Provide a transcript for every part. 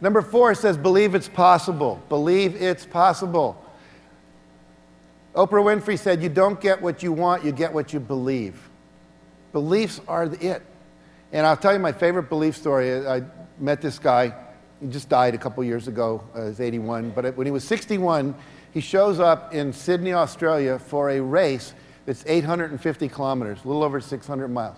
Number four says, believe it's possible. Believe it's possible. Oprah Winfrey said, You don't get what you want, you get what you believe. Beliefs are the it. And I'll tell you my favorite belief story. I met this guy, he just died a couple years ago, uh, he's 81. But when he was 61, he shows up in Sydney, Australia for a race that's 850 kilometers, a little over 600 miles.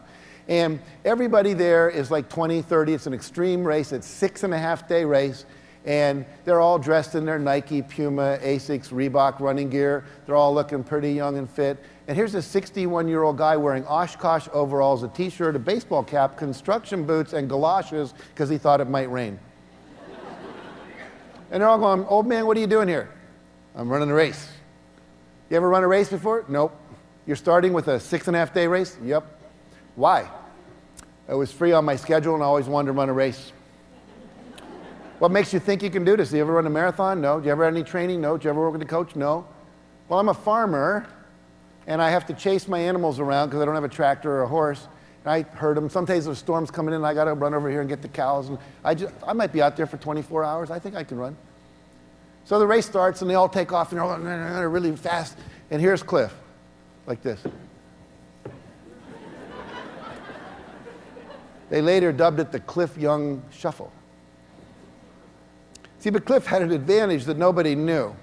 And everybody there is like 20, 30. It's an extreme race. It's six and a half day race. And they're all dressed in their Nike, Puma, Asics, Reebok running gear. They're all looking pretty young and fit. And here's a 61 year old guy wearing Oshkosh overalls, a t shirt, a baseball cap, construction boots, and galoshes because he thought it might rain. and they're all going, Old man, what are you doing here? I'm running a race. You ever run a race before? Nope. You're starting with a six and a half day race? Yep. Why? It was free on my schedule and I always wanted to run a race. What makes you think you can do this? Do you ever run a marathon? No. Do you ever have any training? No. Do you ever work with a coach? No. Well, I'm a farmer and I have to chase my animals around because I don't have a tractor or a horse. And I herd them. Sometimes there's storms coming in and I got to run over here and get the cows. And I, just, I might be out there for 24 hours. I think I can run. So the race starts and they all take off and they're, all, they're really fast. And here's Cliff, like this. They later dubbed it the Cliff Young Shuffle. See, but Cliff had an advantage that nobody knew.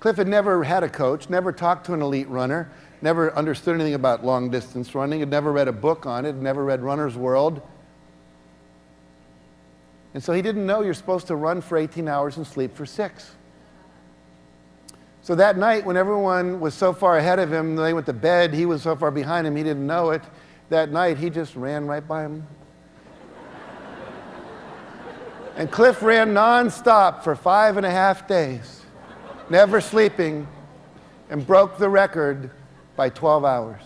Cliff had never had a coach, never talked to an elite runner, never understood anything about long distance running, had never read a book on it, never read Runner's World. And so he didn't know you're supposed to run for 18 hours and sleep for six. So that night, when everyone was so far ahead of him, they went to bed, he was so far behind him, he didn't know it that night, he just ran right by him. and Cliff ran nonstop for five and a half days, never sleeping, and broke the record by 12 hours.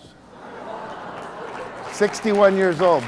61 years old.